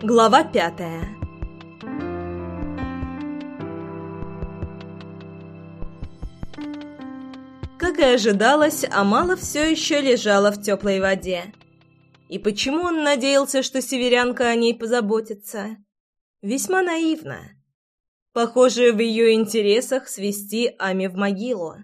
Глава пятая Как и ожидалось, Амала все еще лежала в теплой воде. И почему он надеялся, что северянка о ней позаботится? Весьма наивно. Похоже, в ее интересах свести Ами в могилу.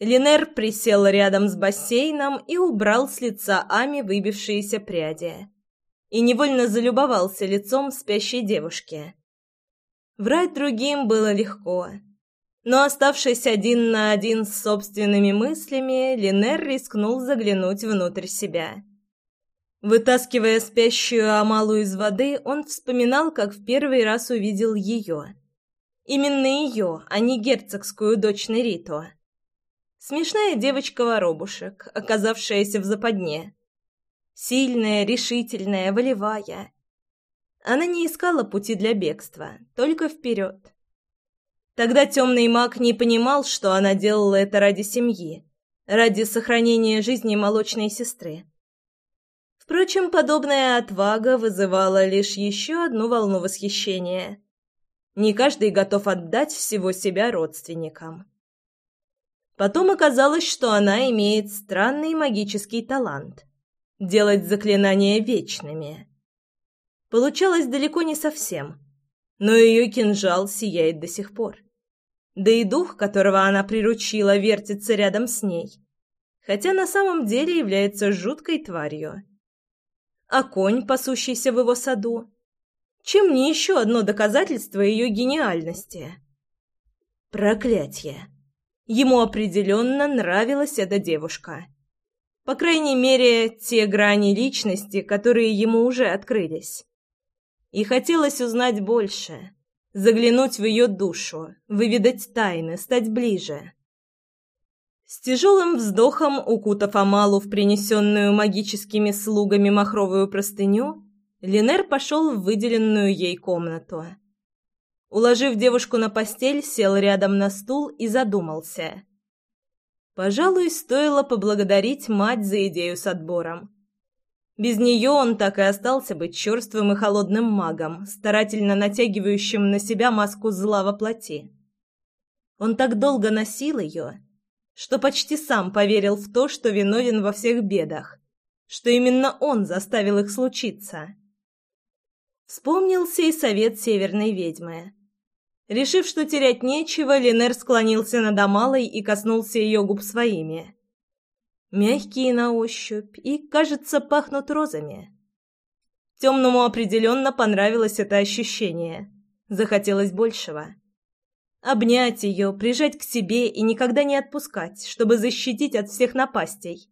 Линер присел рядом с бассейном и убрал с лица Ами выбившиеся пряди. И невольно залюбовался лицом спящей девушки. Врать другим было легко. Но, оставшись один на один с собственными мыслями, Линер рискнул заглянуть внутрь себя. Вытаскивая спящую Амалу из воды, он вспоминал, как в первый раз увидел ее. Именно ее, а не герцогскую дочь Нерито. Смешная девочка-воробушек, оказавшаяся в западне. Сильная, решительная, волевая. Она не искала пути для бегства, только вперед. Тогда темный маг не понимал, что она делала это ради семьи, ради сохранения жизни молочной сестры. Впрочем, подобная отвага вызывала лишь еще одну волну восхищения. Не каждый готов отдать всего себя родственникам. Потом оказалось, что она имеет странный магический талант — делать заклинания вечными. Получалось далеко не совсем, но ее кинжал сияет до сих пор. Да и дух, которого она приручила, вертится рядом с ней, хотя на самом деле является жуткой тварью. А конь, пасущийся в его саду, чем не еще одно доказательство ее гениальности? Проклятье! Ему определенно нравилась эта девушка. По крайней мере, те грани личности, которые ему уже открылись. И хотелось узнать больше, заглянуть в ее душу, выведать тайны, стать ближе. С тяжелым вздохом, укутав Амалу в принесенную магическими слугами махровую простыню, Линер пошел в выделенную ей комнату. Уложив девушку на постель, сел рядом на стул и задумался. Пожалуй, стоило поблагодарить мать за идею с отбором. Без нее он так и остался быть черствым и холодным магом, старательно натягивающим на себя маску зла во плоти. Он так долго носил ее, что почти сам поверил в то, что виновен во всех бедах, что именно он заставил их случиться. Вспомнился и совет северной ведьмы. Решив, что терять нечего, Линер склонился над Амалой и коснулся ее губ своими. Мягкие на ощупь и, кажется, пахнут розами. Темному определенно понравилось это ощущение. Захотелось большего. Обнять ее, прижать к себе и никогда не отпускать, чтобы защитить от всех напастей.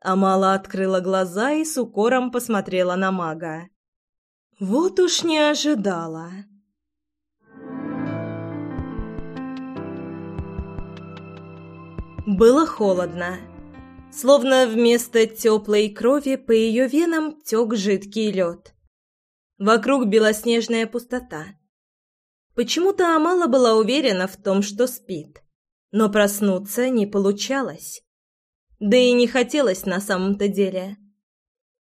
Амала открыла глаза и с укором посмотрела на мага. «Вот уж не ожидала!» Было холодно. Словно вместо теплой крови по ее венам тек жидкий лед. Вокруг белоснежная пустота. Почему-то Амала была уверена в том, что спит. Но проснуться не получалось. Да и не хотелось на самом-то деле.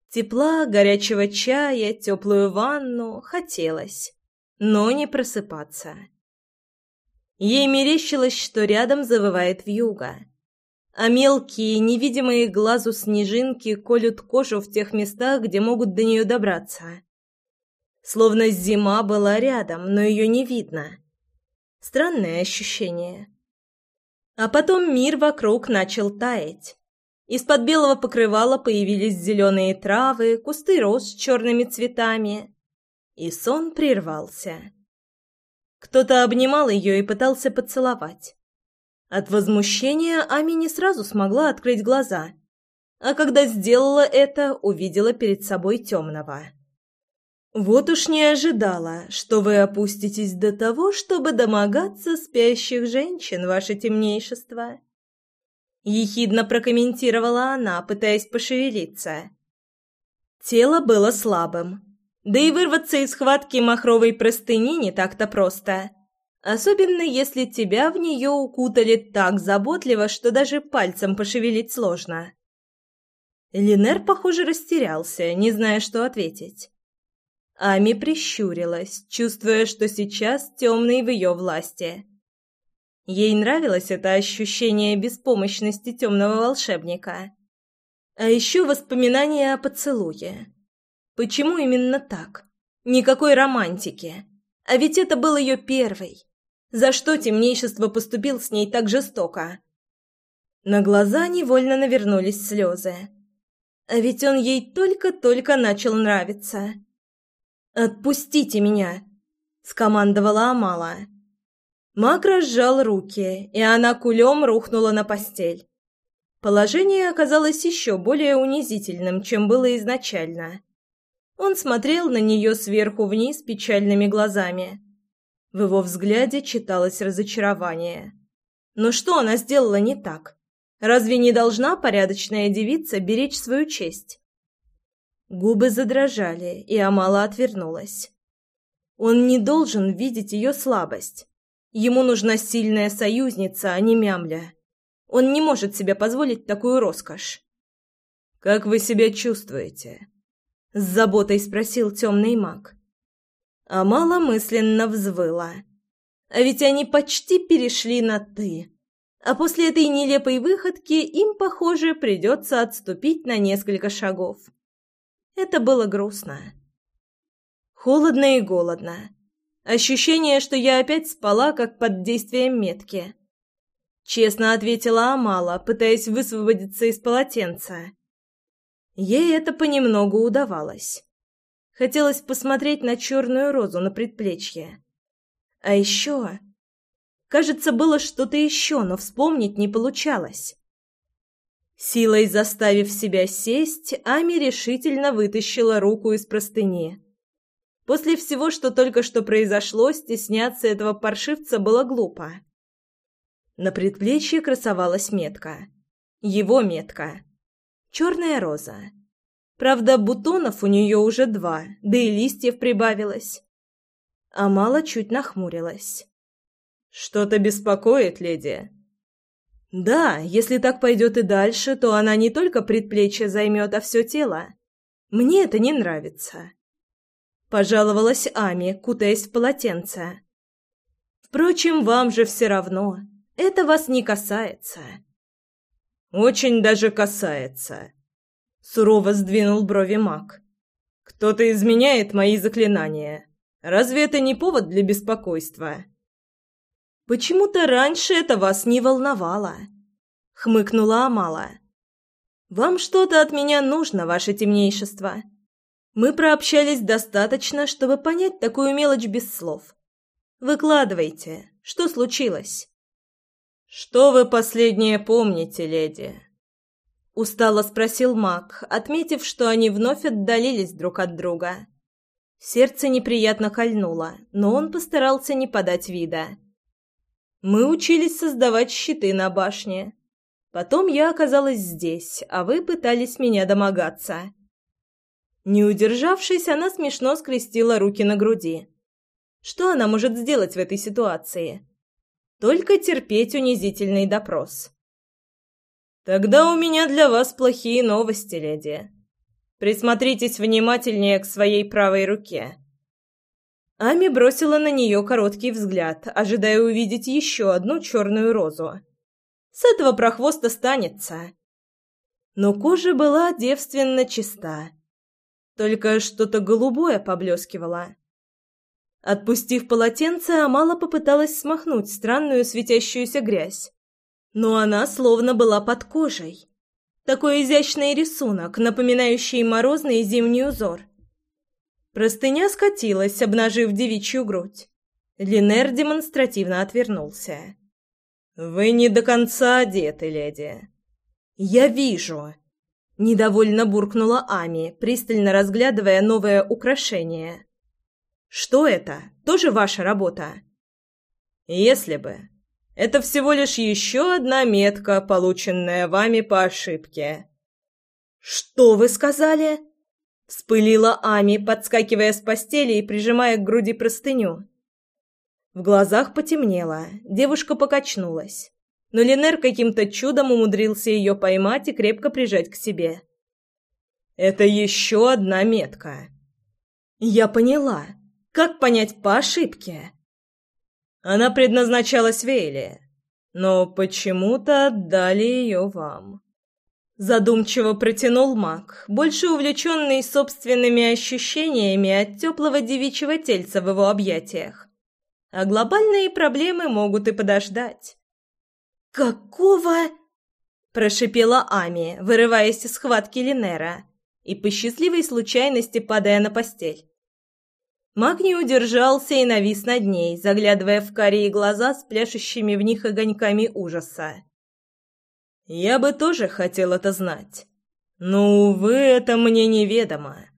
Тепла, горячего чая, теплую ванну хотелось, но не просыпаться. Ей мерещилось, что рядом завывает вьюга, а мелкие, невидимые глазу снежинки колют кожу в тех местах, где могут до нее добраться. Словно зима была рядом, но ее не видно. Странное ощущение. А потом мир вокруг начал таять. Из-под белого покрывала появились зеленые травы, кусты роз с черными цветами. И сон прервался. Кто-то обнимал ее и пытался поцеловать. От возмущения Ами не сразу смогла открыть глаза, а когда сделала это, увидела перед собой темного. «Вот уж не ожидала, что вы опуститесь до того, чтобы домогаться спящих женщин, ваше темнейшество!» Ехидно прокомментировала она, пытаясь пошевелиться. Тело было слабым, да и вырваться из схватки махровой простыни не так-то просто. Особенно если тебя в нее укутали так заботливо, что даже пальцем пошевелить сложно. Линер, похоже, растерялся, не зная, что ответить. Ами прищурилась, чувствуя, что сейчас темный в ее власти. Ей нравилось это ощущение беспомощности темного волшебника. А еще воспоминания о поцелуе. Почему именно так? Никакой романтики. А ведь это был ее первый. За что темнейшество поступил с ней так жестоко? На глаза невольно навернулись слезы. А ведь он ей только-только начал нравиться. «Отпустите меня!» — скомандовала Амала. Мак разжал руки, и она кулем рухнула на постель. Положение оказалось еще более унизительным, чем было изначально. Он смотрел на нее сверху вниз печальными глазами. В его взгляде читалось разочарование. Но что она сделала не так? Разве не должна порядочная девица беречь свою честь? Губы задрожали, и Амала отвернулась. Он не должен видеть ее слабость. Ему нужна сильная союзница, а не мямля. Он не может себе позволить такую роскошь. «Как вы себя чувствуете?» — с заботой спросил темный маг. Амала мысленно взвыла. А ведь они почти перешли на «ты». А после этой нелепой выходки им, похоже, придется отступить на несколько шагов. Это было грустно. Холодно и голодно. Ощущение, что я опять спала, как под действием метки. Честно ответила Амала, пытаясь высвободиться из полотенца. Ей это понемногу удавалось. Хотелось посмотреть на черную розу на предплечье. А еще... Кажется, было что-то еще, но вспомнить не получалось. Силой заставив себя сесть, Ами решительно вытащила руку из простыни. После всего, что только что произошло, стесняться этого паршивца было глупо. На предплечье красовалась метка. Его метка. Черная роза. Правда, бутонов у нее уже два, да и листьев прибавилось. Амала чуть нахмурилась. «Что-то беспокоит, леди?» Да, если так пойдет и дальше, то она не только предплечье займет, а все тело. Мне это не нравится. Пожаловалась Ами, кутаясь в полотенце. Впрочем, вам же все равно. Это вас не касается. Очень даже касается. Сурово сдвинул брови маг. Кто-то изменяет мои заклинания. Разве это не повод для беспокойства? Почему-то раньше это вас не волновало, хмыкнула Амала. Вам что-то от меня нужно, ваше темнейшество. Мы прообщались достаточно, чтобы понять такую мелочь без слов. Выкладывайте, что случилось? Что вы последнее помните, леди? устало спросил Мак, отметив, что они вновь отдалились друг от друга. Сердце неприятно кольнуло, но он постарался не подать вида. Мы учились создавать щиты на башне. Потом я оказалась здесь, а вы пытались меня домогаться. Не удержавшись, она смешно скрестила руки на груди. Что она может сделать в этой ситуации? Только терпеть унизительный допрос. Тогда у меня для вас плохие новости, леди. Присмотритесь внимательнее к своей правой руке. Ами бросила на нее короткий взгляд, ожидая увидеть еще одну черную розу. С этого прохвоста станется. Но кожа была девственно чиста. Только что-то голубое поблескивало. Отпустив полотенце, Амала попыталась смахнуть странную светящуюся грязь. Но она словно была под кожей. Такой изящный рисунок, напоминающий морозный зимний узор. Простыня скатилась, обнажив девичью грудь. Линер демонстративно отвернулся. «Вы не до конца одеты, леди». «Я вижу», — недовольно буркнула Ами, пристально разглядывая новое украшение. «Что это? Тоже ваша работа?» «Если бы. Это всего лишь еще одна метка, полученная вами по ошибке». «Что вы сказали?» Вспылила Ами, подскакивая с постели и прижимая к груди простыню. В глазах потемнело, девушка покачнулась, но Линер каким-то чудом умудрился ее поймать и крепко прижать к себе. «Это еще одна метка». Я поняла. Как понять по ошибке? Она предназначалась Вейле, но почему-то отдали ее вам. Задумчиво протянул маг, больше увлеченный собственными ощущениями от теплого девичьего тельца в его объятиях. А глобальные проблемы могут и подождать. «Какого?» – прошипела Ами, вырываясь из схватки Линера и по счастливой случайности падая на постель. Маг не удержался и навис над ней, заглядывая в карие глаза с пляшущими в них огоньками ужаса. «Я бы тоже хотел это знать. Но, увы, это мне неведомо.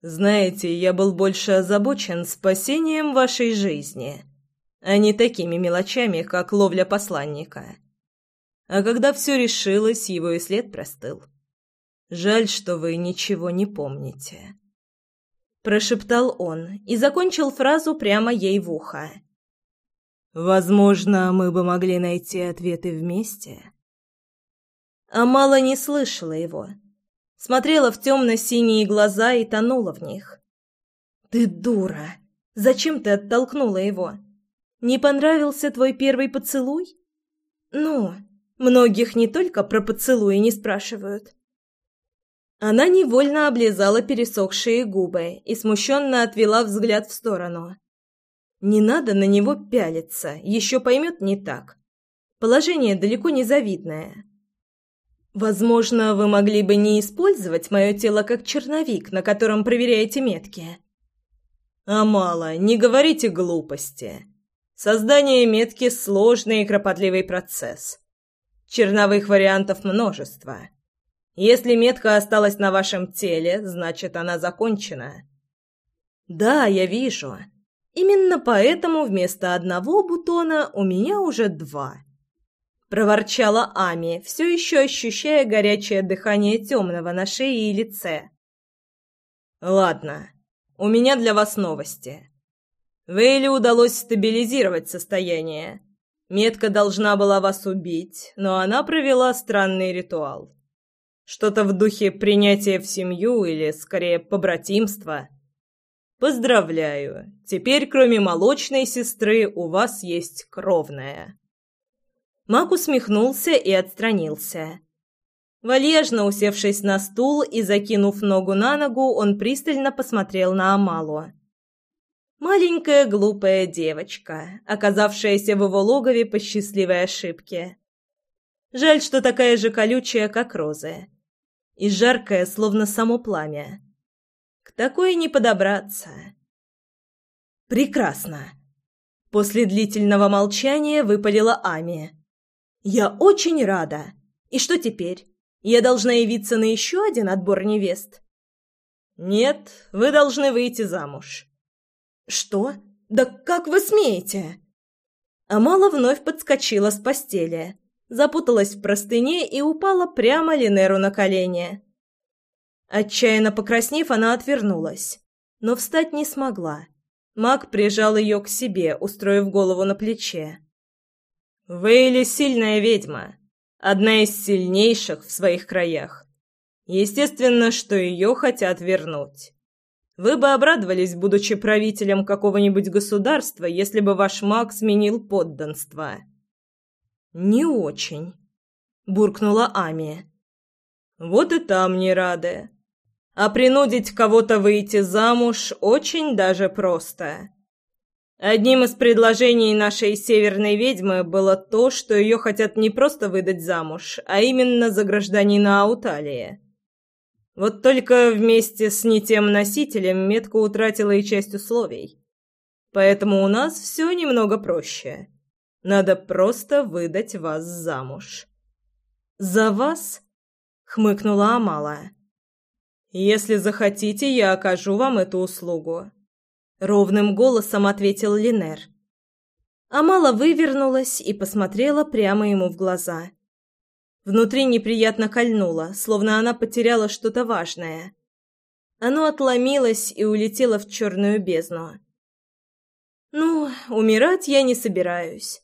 Знаете, я был больше озабочен спасением вашей жизни, а не такими мелочами, как ловля посланника. А когда все решилось, его и след простыл. Жаль, что вы ничего не помните» прошептал он и закончил фразу прямо ей в ухо. Возможно, мы бы могли найти ответы вместе. Амала не слышала его. Смотрела в темно-синие глаза и тонула в них. «Ты дура! Зачем ты оттолкнула его? Не понравился твой первый поцелуй? Ну, многих не только про поцелуи не спрашивают. Она невольно облизала пересохшие губы и смущенно отвела взгляд в сторону. «Не надо на него пялиться, еще поймет не так. Положение далеко не завидное. Возможно, вы могли бы не использовать мое тело как черновик, на котором проверяете метки». «А мало, не говорите глупости. Создание метки – сложный и кропотливый процесс. Черновых вариантов множество». Если метка осталась на вашем теле, значит, она закончена. Да, я вижу. Именно поэтому вместо одного бутона у меня уже два. Проворчала Ами, все еще ощущая горячее дыхание темного на шее и лице. Ладно, у меня для вас новости. Вейли удалось стабилизировать состояние. Метка должна была вас убить, но она провела странный ритуал. Что-то в духе принятия в семью или, скорее, побратимства. Поздравляю. Теперь, кроме молочной сестры, у вас есть кровная. Мак усмехнулся и отстранился. Вальяжно усевшись на стул и закинув ногу на ногу, он пристально посмотрел на Амалу. Маленькая глупая девочка, оказавшаяся в его логове по счастливой ошибке. Жаль, что такая же колючая, как розы и жаркое, словно само пламя. К такой не подобраться. Прекрасно. После длительного молчания выпалила Ами. Я очень рада. И что теперь? Я должна явиться на еще один отбор невест? Нет, вы должны выйти замуж. Что? Да как вы смеете? Амала вновь подскочила с постели запуталась в простыне и упала прямо Линеру на колени. Отчаянно покраснев, она отвернулась, но встать не смогла. Маг прижал ее к себе, устроив голову на плече. «Вейли сильная ведьма, одна из сильнейших в своих краях. Естественно, что ее хотят вернуть. Вы бы обрадовались, будучи правителем какого-нибудь государства, если бы ваш маг сменил подданство». «Не очень», — буркнула Ами. «Вот и там не рады. А принудить кого-то выйти замуж очень даже просто. Одним из предложений нашей северной ведьмы было то, что ее хотят не просто выдать замуж, а именно за гражданина Ауталии. Вот только вместе с не тем носителем метка утратила и часть условий. Поэтому у нас все немного проще». Надо просто выдать вас замуж». «За вас?» — хмыкнула Амала. «Если захотите, я окажу вам эту услугу», — ровным голосом ответил Линер. Амала вывернулась и посмотрела прямо ему в глаза. Внутри неприятно кольнуло, словно она потеряла что-то важное. Оно отломилось и улетело в черную бездну. «Ну, умирать я не собираюсь.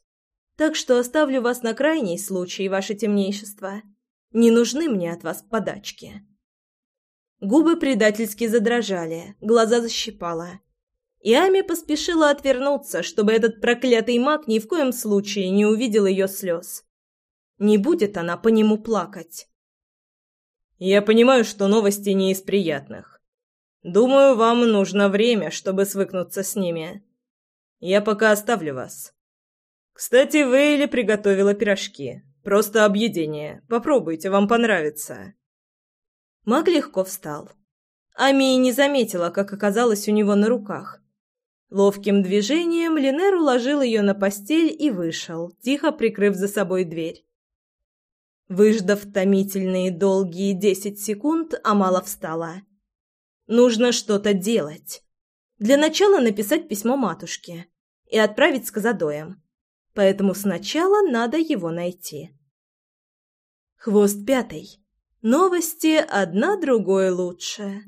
Так что оставлю вас на крайний случай, ваше темнейшество. Не нужны мне от вас подачки». Губы предательски задрожали, глаза защипала. И Ами поспешила отвернуться, чтобы этот проклятый маг ни в коем случае не увидел ее слез. Не будет она по нему плакать. «Я понимаю, что новости не из приятных. Думаю, вам нужно время, чтобы свыкнуться с ними. Я пока оставлю вас. Кстати, Вейли приготовила пирожки. Просто объедение. Попробуйте, вам понравится». Маг легко встал. Ами не заметила, как оказалась у него на руках. Ловким движением Линер уложил ее на постель и вышел, тихо прикрыв за собой дверь. Выждав томительные долгие десять секунд, Амала встала. «Нужно что-то делать. Для начала написать письмо матушке и отправить с Казадоем. Поэтому сначала надо его найти». Хвост пятый. Новости одна другой лучше.